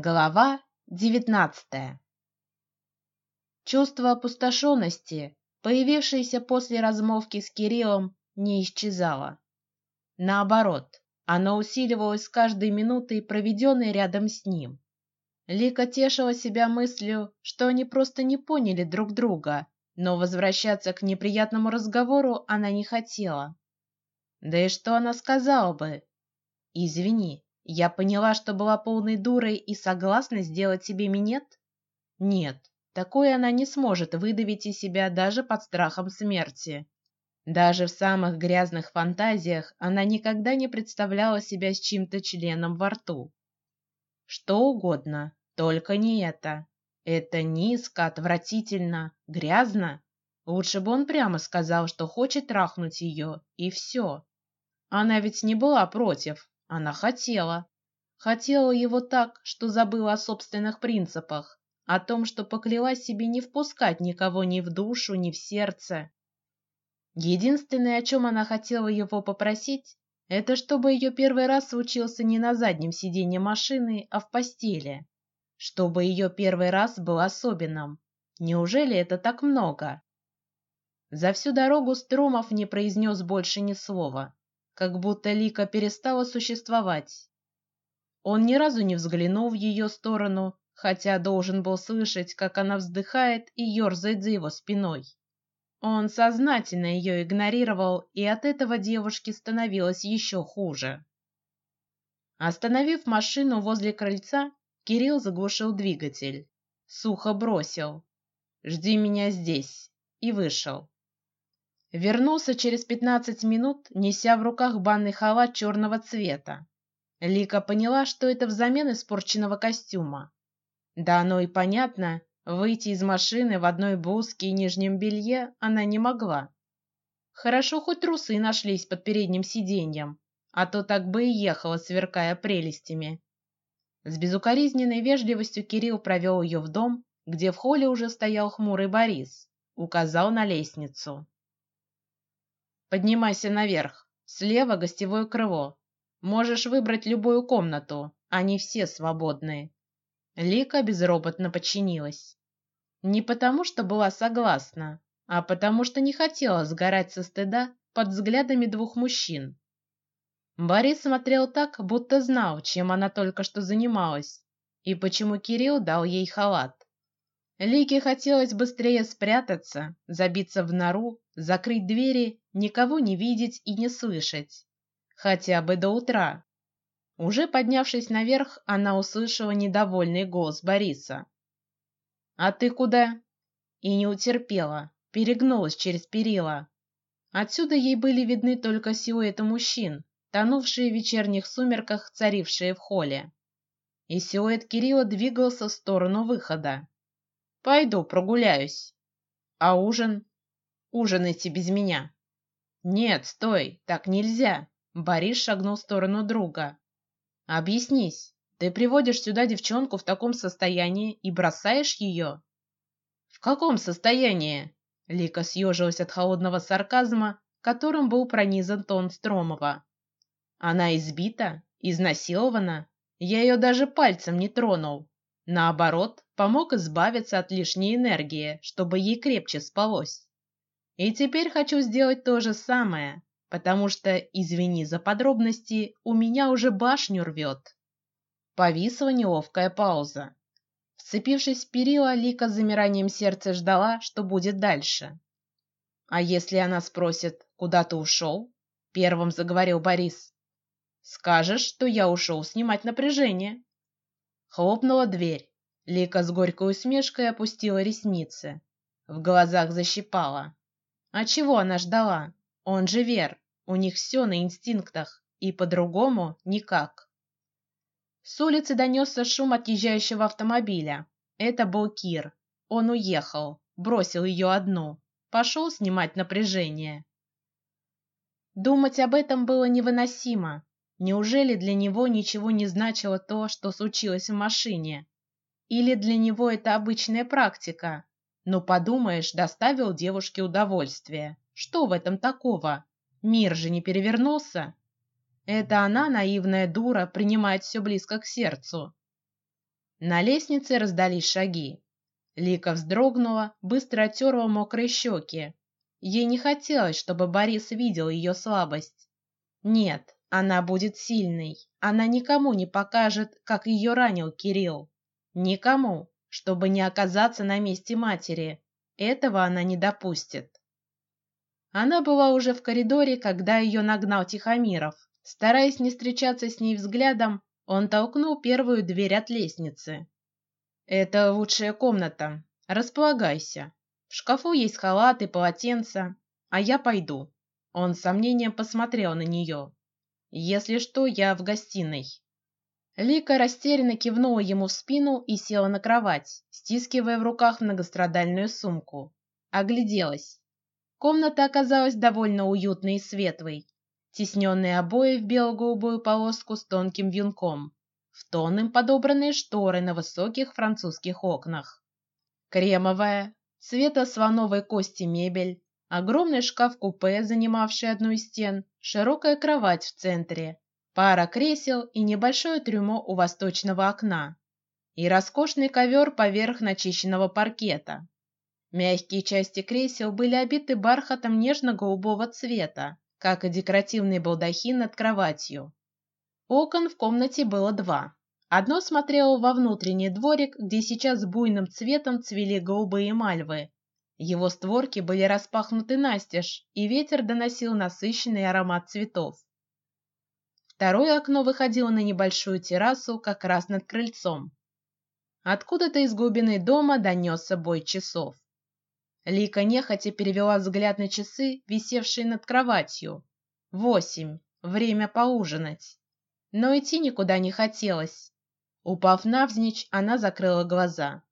Глава девятнадцатая. Чувство опустошенности, появившееся после размолвки с Кириллом, не исчезало. Наоборот, оно усиливалось с каждой минутой, проведенной рядом с ним. Лика тешила себя мыслью, что они просто не поняли друг друга, но возвращаться к неприятному разговору она не хотела. Да и что она сказала бы? Извини, я поняла, что была полной дурой и согласна сделать себе минет? Нет, такое она не сможет выдавить из себя даже под страхом смерти. Даже в самых грязных фантазиях она никогда не представляла себя с чьим-то членом во рту. Что угодно, только не это. Это низко, отвратительно, грязно. Лучше бы он прямо сказал, что хочет трахнуть ее, и все. Она ведь не была против, она хотела, хотела его так, что забыла о собственных принципах, о том, что поклялась себе не впускать никого ни в душу, ни в сердце. Единственное, о чем она хотела его попросить, это чтобы ее первый раз случился не на заднем сиденье машины, а в постели, чтобы ее первый раз был особенным. Неужели это так много? За всю дорогу Стромов не произнес больше ни слова как будто Лика перестала существовать. Он ни разу не взглянул в ее сторону, хотя должен был слышать, как она вздыхает и ерзает за его спиной. Он сознательно ее игнорировал, и от этого девушке становилось еще хуже. Остановив машину возле крыльца, Кирилл заглушил двигатель, сухо бросил: "Жди меня здесь" и вышел. Вернулся через пятнадцать минут, неся в руках банный халат черного цвета. Лика поняла, что это взамен испорченного костюма. Да, оно и понятно. Выйти из машины в одной блузке и нижнем белье она не могла. Хорошо, хоть трусы нашлись под передним сиденьем, а то так бы и ехала, сверкая прелестями. С безукоризненной вежливостью Кирилл провел ее в дом, где в холле уже стоял хмурый Борис, указал на лестницу. Поднимайся наверх. Слева гостевое крыло. Можешь выбрать любую комнату, они все свободные. Лика безропотно подчинилась. Не потому, что была согласна, а потому, что не хотела сгорать со стыда под взглядами двух мужчин. Борис смотрел так, будто знал, чем она только что занималась, и почему Кирилл дал ей халат. Лике хотелось быстрее спрятаться, забиться в нору, закрыть двери, никого не видеть и не слышать, хотя бы до утра. Уже поднявшись наверх, она услышала недовольный голос Бориса. А ты куда? И не утерпела, перегнулась через перила. Отсюда ей были видны только силуэты мужчин, тонувшие в вечерних сумерках, царившие в холле. И силуэт Кирилла двигался в сторону выхода. Пойду прогуляюсь. А ужин? Ужинайте без меня. Нет, стой, так нельзя. Борис шагнул в сторону друга. Объяснись. Ты приводишь сюда девчонку в таком состоянии и бросаешь ее? В каком состоянии? Лика съежилась от холодного сарказма, которым был пронизан тон Стромова. Она избита, изнасилована. Я ее даже пальцем не тронул. Наоборот, помог избавиться от лишней энергии, чтобы ей крепче спалось. И теперь хочу сделать то же самое, потому что, извини за подробности, у меня уже башню рвет. Повисла неловкая пауза. Вцепившись в перила, Лика с замиранием сердца ждала, что будет дальше. А если она спросит, куда ты ушел? Первым заговорил Борис. Скажешь, что я ушел снимать напряжение. Хлопнула дверь. Лика с горькой усмешкой опустила ресницы. В глазах защипала. А чего она ждала? Он же Вер. У них все на инстинктах, и по-другому никак. С улицы донесся шум отъезжающего автомобиля. Это был Кир. Он уехал, бросил ее одну, пошел снимать напряжение. Думать об этом было невыносимо. Неужели для него ничего не значило то, что случилось в машине? Или для него это обычная практика? Ну подумаешь, доставил девушке удовольствие. Что в этом такого? Мир же не перевернулся. Это она наивная дура принимает все близко к сердцу. На лестнице раздались шаги. Лика вздрогнула, быстро оттерла мокрые щеки. Ей не хотелось, чтобы Борис видел ее слабость. Нет, она будет сильной. Она никому не покажет, как ее ранил Кирилл. Никому, чтобы не оказаться на месте матери. Этого она не допустит. Она была уже в коридоре, когда ее нагнал Тихомиров. Стараясь не встречаться с ней взглядом, он толкнул первую дверь от лестницы. Это лучшая комната. Располагайся. В шкафу есть халат и полотенца, а я пойду. Он с сомнением посмотрел на нее. Если что, я в гостиной. Лика растерянно кивнула ему в спину и села на кровать, стискивая в руках многострадальную сумку. Огляделась. Комната оказалась довольно уютной и светлой. Тесненные обои в бело-голубую полоску с тонким венком, в тон им подобранные шторы на высоких французских окнах. Кремовая, цвета слоновой кости мебель, огромный шкаф-купе, занимавший одну из стен, широкая кровать в центре, пара кресел и небольшое трюмо у восточного окна, и роскошный ковер поверх начищенного паркета. Мягкие части кресел были обиты бархатом нежно-голубого цвета, как и декоративный балдахин над кроватью. Окон в комнате было два. Одно смотрело во внутренний дворик, где сейчас буйным цветом цвели голубые мальвы. Его створки были распахнуты настежь, и ветер доносил насыщенный аромат цветов. Второе окно выходило на небольшую террасу, как раз над крыльцом. Откуда-то из глубины дома донесся бой часов. Лика нехотя перевела взгляд на часы, висевшие над кроватью. Восемь. Время поужинать но идти никуда не хотелось. Упав навзничь, она закрыла глаза.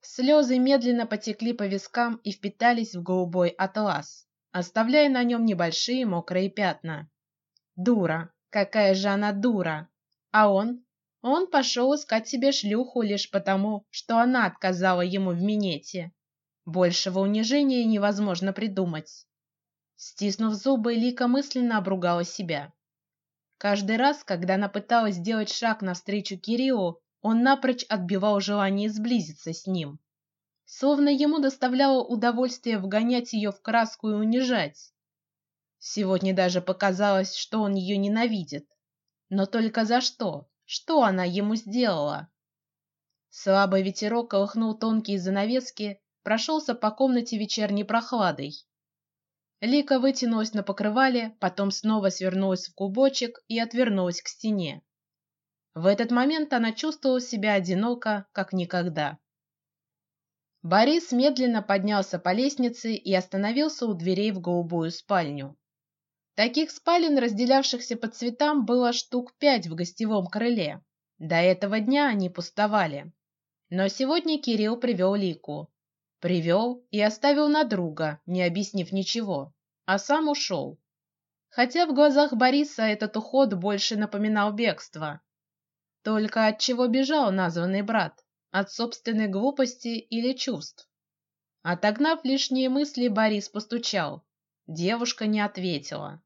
Слезы медленно потекли по вискам и впитались в голубой атлас, оставляя на нем небольшие мокрые пятна. Дура, какая же она дура! А он? Он пошел искать себе шлюху лишь потому, что она отказала ему в минете. Большего унижения невозможно придумать. Стиснув зубы, Лика мысленно обругала себя. Каждый раз, когда она пыталась сделать шаг навстречу Кириллу, он напрочь отбивал желание сблизиться с ним, словно ему доставляло удовольствие вгонять ее в краску и унижать. Сегодня даже показалось, что он ее ненавидит, но только за что? Что она ему сделала? Слабый ветерок колыхнул тонкие занавески, прошелся по комнате вечерней прохладой. Лика вытянулась на покрывале, потом снова свернулась в клубочек и отвернулась к стене. В этот момент она чувствовала себя одиноко, как никогда. Борис медленно поднялся по лестнице и остановился у дверей в голубую спальню. Таких спален, разделявшихся по цветам, было штук пять в гостевом крыле. До этого дня они пустовали. Но сегодня Кирилл привел Лику. Привел и оставил на друга, не объяснив ничего, а сам ушел. Хотя в глазах Бориса этот уход больше напоминал бегство. Только от чего бежал названный брат? От собственной глупости или чувств? Отогнав лишние мысли, Борис постучал. Девушка не ответила.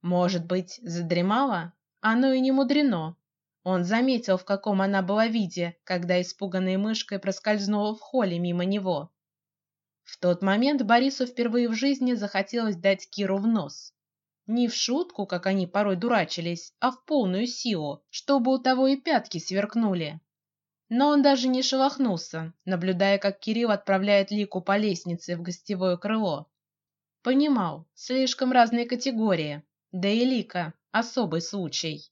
Может быть, задремала? Оно и не мудрено. Он заметил, в каком она была виде, когда испуганной мышкой проскользнула в холле мимо него. В тот момент Борису впервые в жизни захотелось дать Киру в нос. Не в шутку, как они порой дурачились, а в полную силу, чтобы у того и пятки сверкнули. Но он даже не шелохнулся, наблюдая, как Кирилл отправляет Лику по лестнице в гостевое крыло. Понимал, слишком разные категории, да и Лика особый случай.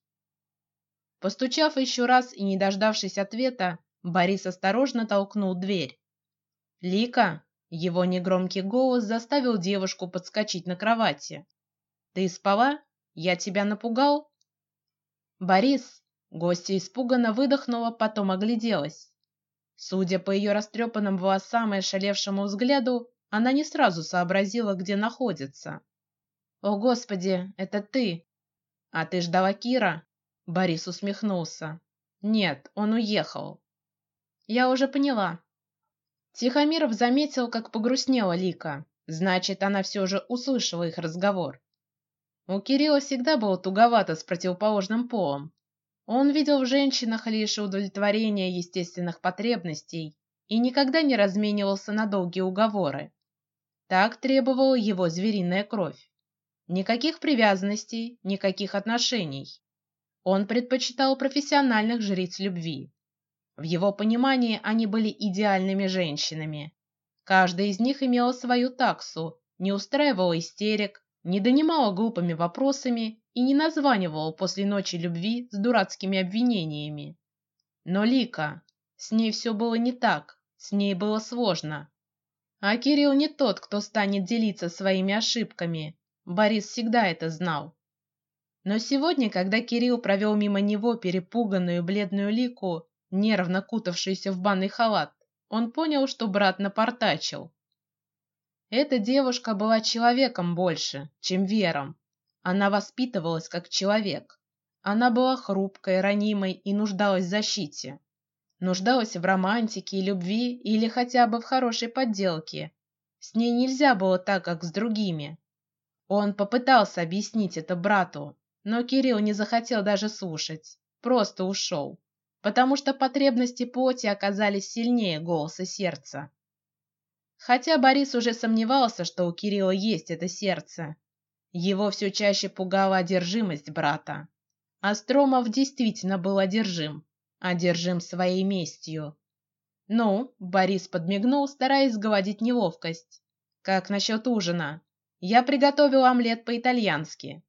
Постучав еще раз и не дождавшись ответа, Борис осторожно толкнул дверь. Лика, его негромкий голос заставил девушку подскочить на кровати. Ты спала? Я тебя напугал? Борис, гостья испуганно выдохнула, потом огляделась. Судя по ее растрепанным волосам и ошалевшему взгляду, она не сразу сообразила, где находится. О, господи, это ты! А ты ждала Кира? Борис усмехнулся. Нет, он уехал. Я уже поняла. Тихомиров заметил, как погрустнела Лика. Значит, она все же услышала их разговор. У Кирилла всегда было туговато с противоположным полом. Он видел в женщинах лишь удовлетворение естественных потребностей и никогда не разменивался на долгие уговоры. Так требовала его звериная кровь. Никаких привязанностей, никаких отношений. Он предпочитал профессиональных жриц любви. В его понимании они были идеальными женщинами. Каждая из них имела свою таксу, не устраивала истерик, не донимала глупыми вопросами и не названивала после ночи любви с дурацкими обвинениями. Но Лика, с ней все было не так. С ней было сложно. А Кирилл не тот, кто станет делиться своими ошибками. Борис всегда это знал. Но сегодня, когда Кирилл провел мимо него перепуганную бледную Лику, нервно кутавшуюся в банный халат, он понял, что брат напортачил. Эта девушка была человеком больше, чем Вером. Она воспитывалась как человек. Она была хрупкой, ранимой и нуждалась в защите нуждалась в романтике и любви или хотя бы в хорошей подделке. С ней нельзя было так, как с другими. Он попытался объяснить это брату, но Кирилл не захотел даже слушать, просто ушел, потому что потребности плоти оказались сильнее голоса сердца. Хотя Борис уже сомневался, что у Кирилла есть это сердце, его все чаще пугала одержимость брата. Астромов действительно был одержим, одержим своей местью. Ну, Борис подмигнул, стараясь сгладить неловкость. Как насчет ужина? Я приготовил омлет по-итальянски.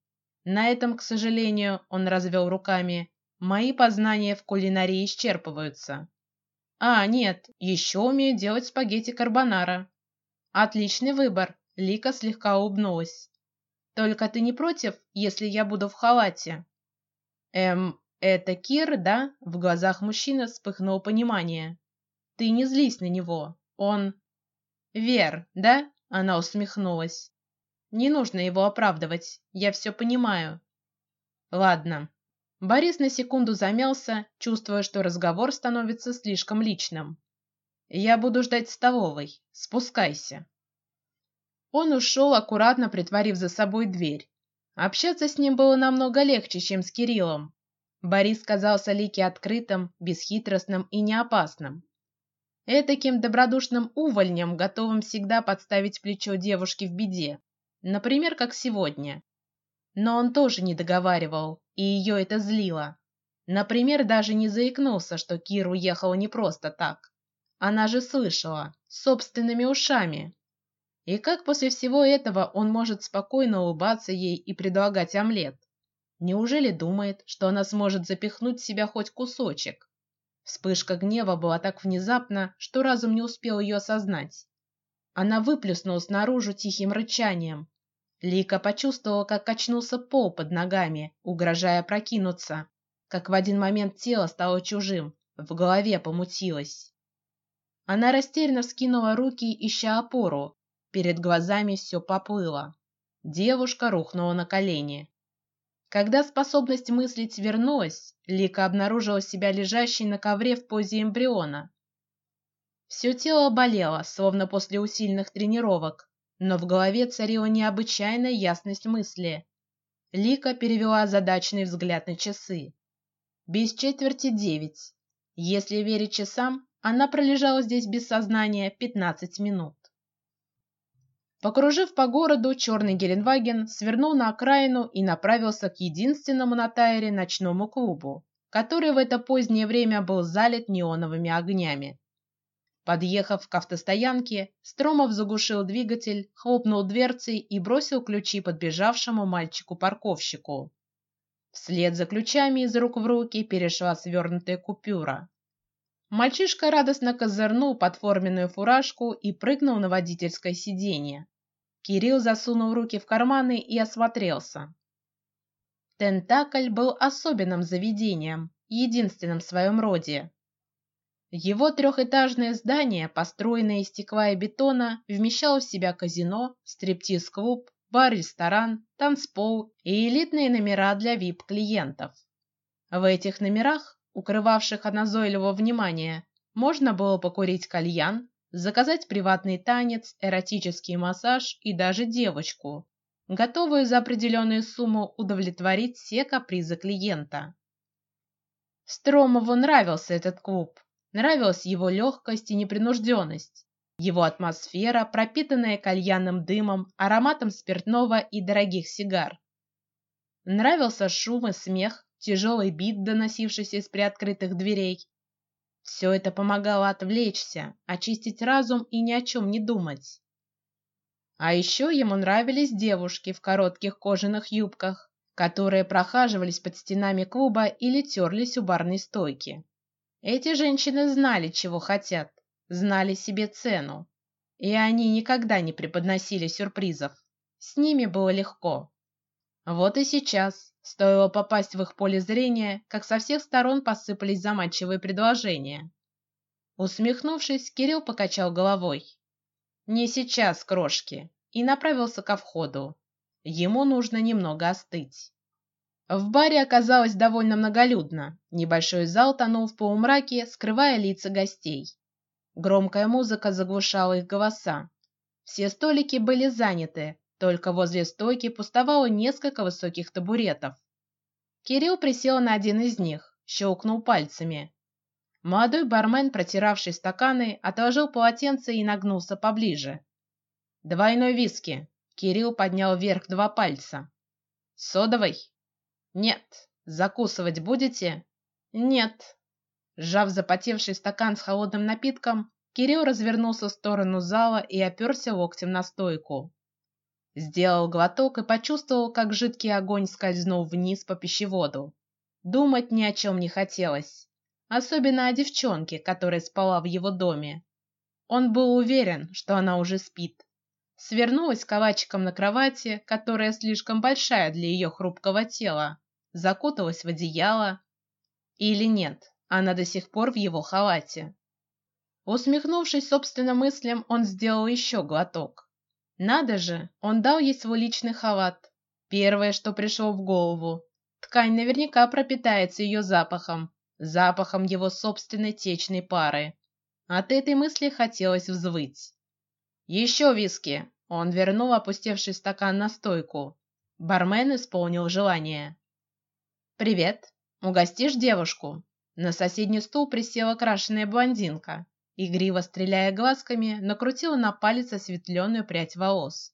На этом, к сожалению, он развел руками. Мои познания в кулинарии исчерпываются. А, нет, еще умею делать спагетти карбонара. Отличный выбор. Лика слегка улыбнулась. Только ты не против, если я буду в халате? Эм, это Кир, да? В глазах мужчины вспыхнуло понимание. Ты не злись на него. Он Вер, да? Она усмехнулась. Не нужно его оправдывать. Я все понимаю. Ладно. Борис на секунду замялся, чувствуя, что разговор становится слишком личным. Я буду ждать в столовой. Спускайся. Он ушел, аккуратно притворив за собой дверь. Общаться с ним было намного легче, чем с Кириллом. Борис казался Лике открытым, бесхитростным и неопасным. Этаким добродушным увольнем, готовым всегда подставить плечо девушке в беде, например, как сегодня. Но он тоже не договаривал, и ее это злило. Например, даже не заикнулся, что Кир уехала не просто так. Она же слышала собственными ушами. И как после всего этого он может спокойно улыбаться ей и предлагать омлет? Неужели думает, что она сможет запихнуть себя хоть кусочек? Вспышка гнева была так внезапна, что разум не успел ее осознать. Она выплеснулась наружу тихим рычанием. Лика почувствовала, как качнулся пол под ногами, угрожая прокинуться, как в один момент тело стало чужим, в голове помутилось. Она растерянно вскинула руки, ища опору. Перед глазами все поплыло. Девушка рухнула на колени. Когда способность мыслить вернулась, Лика обнаружила себя лежащей на ковре в позе эмбриона. Все тело болело, словно после усиленных тренировок, но в голове царила необычайная ясность мысли. Лика перевела задачный взгляд на часы. Без четверти девять. Если верить часам, она пролежала здесь без сознания пятнадцать минут. Покружив по городу, черный Геленваген свернул на окраину и направился к единственному на Тайре ночному клубу, который в это позднее время был залит неоновыми огнями. Подъехав к автостоянке, Стромов заглушил двигатель, хлопнул дверцей и бросил ключи подбежавшему мальчику-парковщику. Вслед за ключами из рук в руки перешла свернутая купюра. Мальчишка радостно козырнул под форменную фуражку и прыгнул на водительское сиденье. Кирилл засунул руки в карманы и осмотрелся. Тентакль был особенным заведением, единственным в своем роде. Его трехэтажное здание, построенное из стекла и бетона, вмещало в себя казино, стриптиз-клуб, бар-ресторан, танцпол и элитные номера для вип-клиентов. В этих номерах, укрывавших от назойливого внимания, можно было покурить кальян, заказать приватный танец, эротический массаж и даже девочку, готовую за определенную сумму удовлетворить все капризы клиента. Стромову нравился этот клуб, нравилась его легкость и непринужденность, его атмосфера, пропитанная кальянным дымом, ароматом спиртного и дорогих сигар. Нравился шум и смех, тяжелый бит, доносившийся из приоткрытых дверей. Все это помогало отвлечься, очистить разум и ни о чем не думать. А еще ему нравились девушки в коротких кожаных юбках, которые прохаживались под стенами клуба или терлись у барной стойки. Эти женщины знали, чего хотят, знали себе цену, и они никогда не преподносили сюрпризов. С ними было легко. Вот и сейчас стоило попасть в их поле зрения, как со всех сторон посыпались заманчивые предложения. Усмехнувшись, Кирилл покачал головой. Не сейчас, крошки, и направился ко входу. Ему нужно немного остыть. В баре оказалось довольно многолюдно. Небольшой зал тонул в полумраке, скрывая лица гостей. Громкая музыка заглушала их голоса. Все столики были заняты, только возле стойки пустовало несколько высоких табуретов. Кирилл присел на один из них, щелкнул пальцами. Молодой бармен, протиравший стаканы, отложил полотенце и нагнулся поближе. Двойной виски. Кирилл поднял вверх два пальца. Содовый? Нет. Закусывать будете? Нет. Сжав запотевший стакан с холодным напитком, Кирилл развернулся в сторону зала и оперся локтем на стойку. Сделал глоток и почувствовал, как жидкий огонь скользнул вниз по пищеводу. Думать ни о чем не хотелось особенно о девчонке, которая спала в его доме. Он был уверен, что она уже спит. Свернулась калачиком на кровати, которая слишком большая для ее хрупкого тела, закуталась в одеяло. Или нет, она до сих пор в его халате. Усмехнувшись собственным мыслям, он сделал еще глоток. Надо же, он дал ей свой личный халат. Первое, что пришло в голову. Ткань наверняка пропитается ее запахом, запахом его собственной течной пары. От этой мысли хотелось взвыть. Еще виски. Он вернул опустевший стакан на стойку. Бармен исполнил желание. Привет. Угостишь девушку? На соседний стул присела крашеная блондинка. Игриво стреляя глазками, накрутила на палец осветленную прядь волос.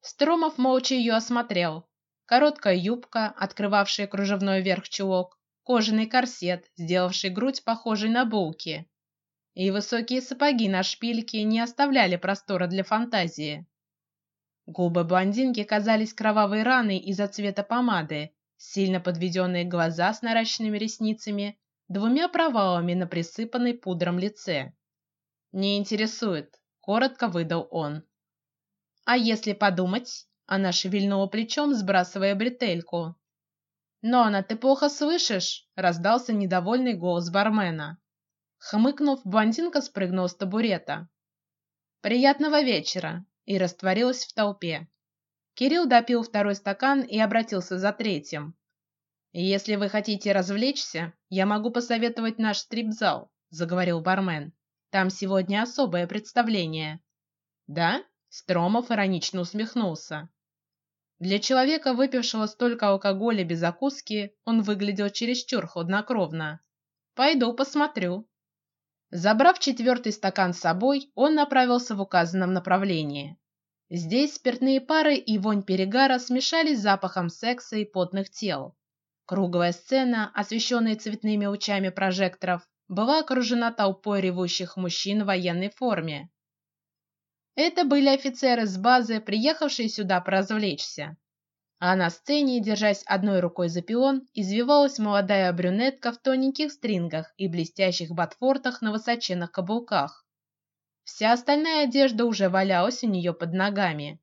Стромов молча ее осмотрел. Короткая юбка, открывавшая кружевной верх чулок, кожаный корсет, сделавший грудь похожей на булки, и высокие сапоги на шпильке не оставляли простора для фантазии. Губы блондинки казались кровавой раной из-за цвета помады, сильно подведенные глаза с наращенными ресницами, двумя провалами на присыпанной пудром лице. Не интересует, коротко выдал он. А если подумать? Она шевельнула плечом, сбрасывая бретельку. «Нона, ты плохо слышишь?» — раздался недовольный голос бармена. Хмыкнув, блондинка спрыгнула с табурета. «Приятного вечера!» и растворилась в толпе. Кирилл допил второй стакан и обратился за третьим. «Если вы хотите развлечься, я могу посоветовать наш стрип-зал», — заговорил бармен. «Там сегодня особое представление». «Да?» — Стромов иронично усмехнулся. Для человека, выпившего столько алкоголя без закуски, он выглядел чересчур хладнокровно. Пойду посмотрю. Забрав четвертый стакан с собой, он направился в указанном направлении. Здесь спиртные пары и вонь перегара смешались с запахом секса и потных тел. Круглая сцена, освещенная цветными лучами прожекторов, была окружена толпой ревущих мужчин в военной форме, это были офицеры с базы, приехавшие сюда поразвлечься. А на сцене, держась одной рукой за пилон, извивалась молодая брюнетка в тоненьких стрингах и блестящих ботфортах на высоченных каблуках. Вся остальная одежда уже валялась у нее под ногами.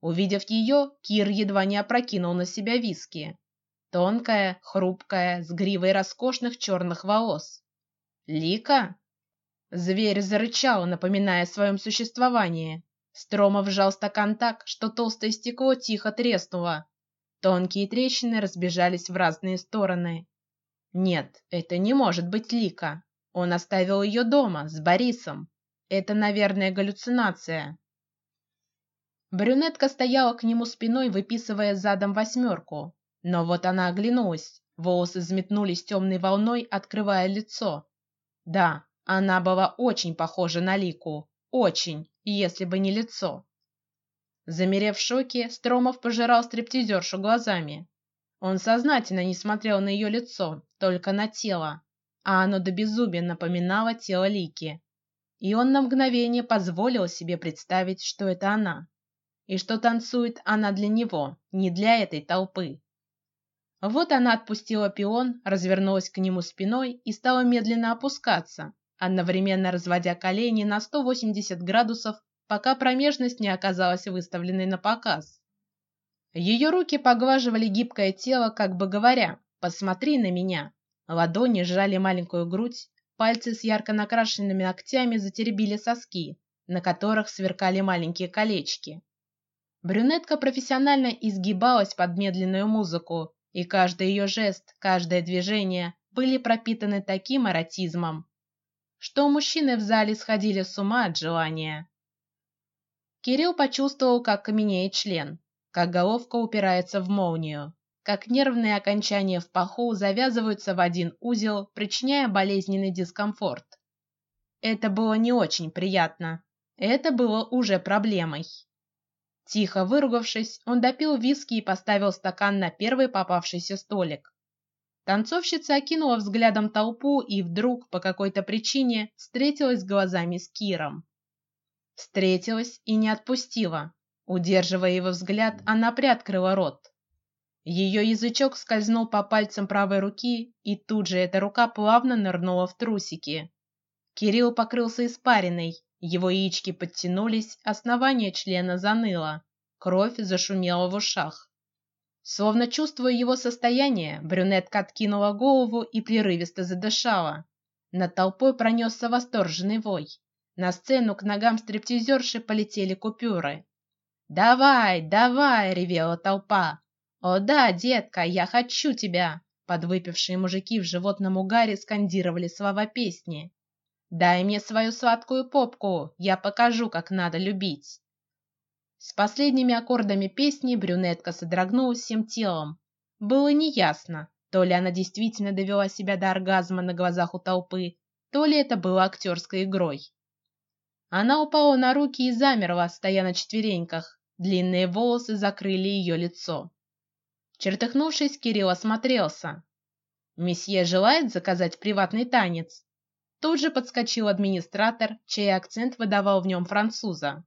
Увидев ее, Кир едва не опрокинул на себя виски. Тонкая, хрупкая, с гривой роскошных черных волос. Лика? Зверь зарычал, напоминая о своем существовании. Стромов сжал стакан так, что толстое стекло тихо треснуло. Тонкие трещины разбежались в разные стороны. Нет, это не может быть Лика. Он оставил ее дома с Борисом. Это, наверное, галлюцинация. Брюнетка стояла к нему спиной, выписывая задом восьмерку. Но вот она оглянулась. Волосы взметнулись темной волной, открывая лицо. Да, она была очень похожа на Лику, очень, если бы не лицо. Замерев в шоке, Стромов пожирал стриптизершу глазами. Он сознательно не смотрел на ее лицо, только на тело, а оно до безумия напоминало тело Лики. И он на мгновение позволил себе представить, что это она, и что танцует она для него, не для этой толпы. Вот она отпустила пион, развернулась к нему спиной и стала медленно опускаться, одновременно разводя колени на 180 градусов, пока промежность не оказалась выставленной на показ. Ее руки поглаживали гибкое тело, как бы говоря: "Посмотри на меня". Ладони сжали маленькую грудь, пальцы с ярко накрашенными ногтями затеребили соски, на которых сверкали маленькие колечки. Брюнетка профессионально изгибалась под медленную музыку, и каждый ее жест, каждое движение были пропитаны таким эротизмом, что мужчины в зале сходили с ума от желания. Кирилл почувствовал, как каменеет член, как головка упирается в молнию, как нервные окончания в паху завязываются в один узел, причиняя болезненный дискомфорт. Это было не очень приятно. Это было уже проблемой. Тихо выругавшись, он допил виски и поставил стакан на первый попавшийся столик. Танцовщица окинула взглядом толпу и вдруг по какой-то причине встретилась глазами с Киром. Встретилась и не отпустила. Удерживая его взгляд, она приоткрыла рот. Ее язычок скользнул по пальцам правой руки, и тут же эта рука плавно нырнула в трусики. Кирилл покрылся испариной, его яички подтянулись, основание члена заныло, кровь зашумела в ушах. Словно чувствуя его состояние, брюнетка откинула голову и прерывисто задышала. Над толпой пронесся восторженный вой. На сцену к ногам стриптизерши полетели купюры. Давай, давай, ревела толпа. О да, детка, я хочу тебя. Подвыпившие мужики в животном угаре скандировали слова песни. Дай мне свою сладкую попку, я покажу, как надо любить. С последними аккордами песни брюнетка содрогнулась всем телом. Было неясно, то ли она действительно довела себя до оргазма на глазах у толпы, то ли это было актерской игрой. Она упала на руки и замерла, стоя на четвереньках. Длинные волосы закрыли ее лицо. Чертыхнувшись, Кирилл осмотрелся. Месье желает заказать приватный танец. Тут же подскочил администратор, чей акцент выдавал в нем француза.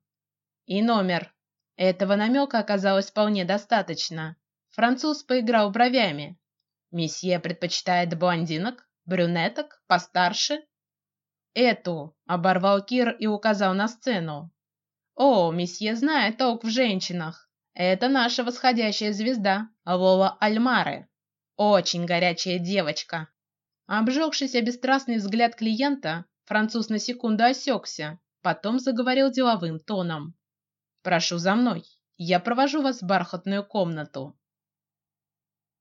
И номер. Этого намека оказалось вполне достаточно. Француз поиграл бровями. Месье предпочитает блондинок, брюнеток, постарше. Эту оборвал Кир и указал на сцену. О, месье знает толк в женщинах. Это наша восходящая звезда Лола Альмары. Очень горячая девочка. Обжегшийся бесстрастный взгляд клиента, француз на секунду осекся, потом заговорил деловым тоном: "Прошу за мной, я провожу вас в бархатную комнату".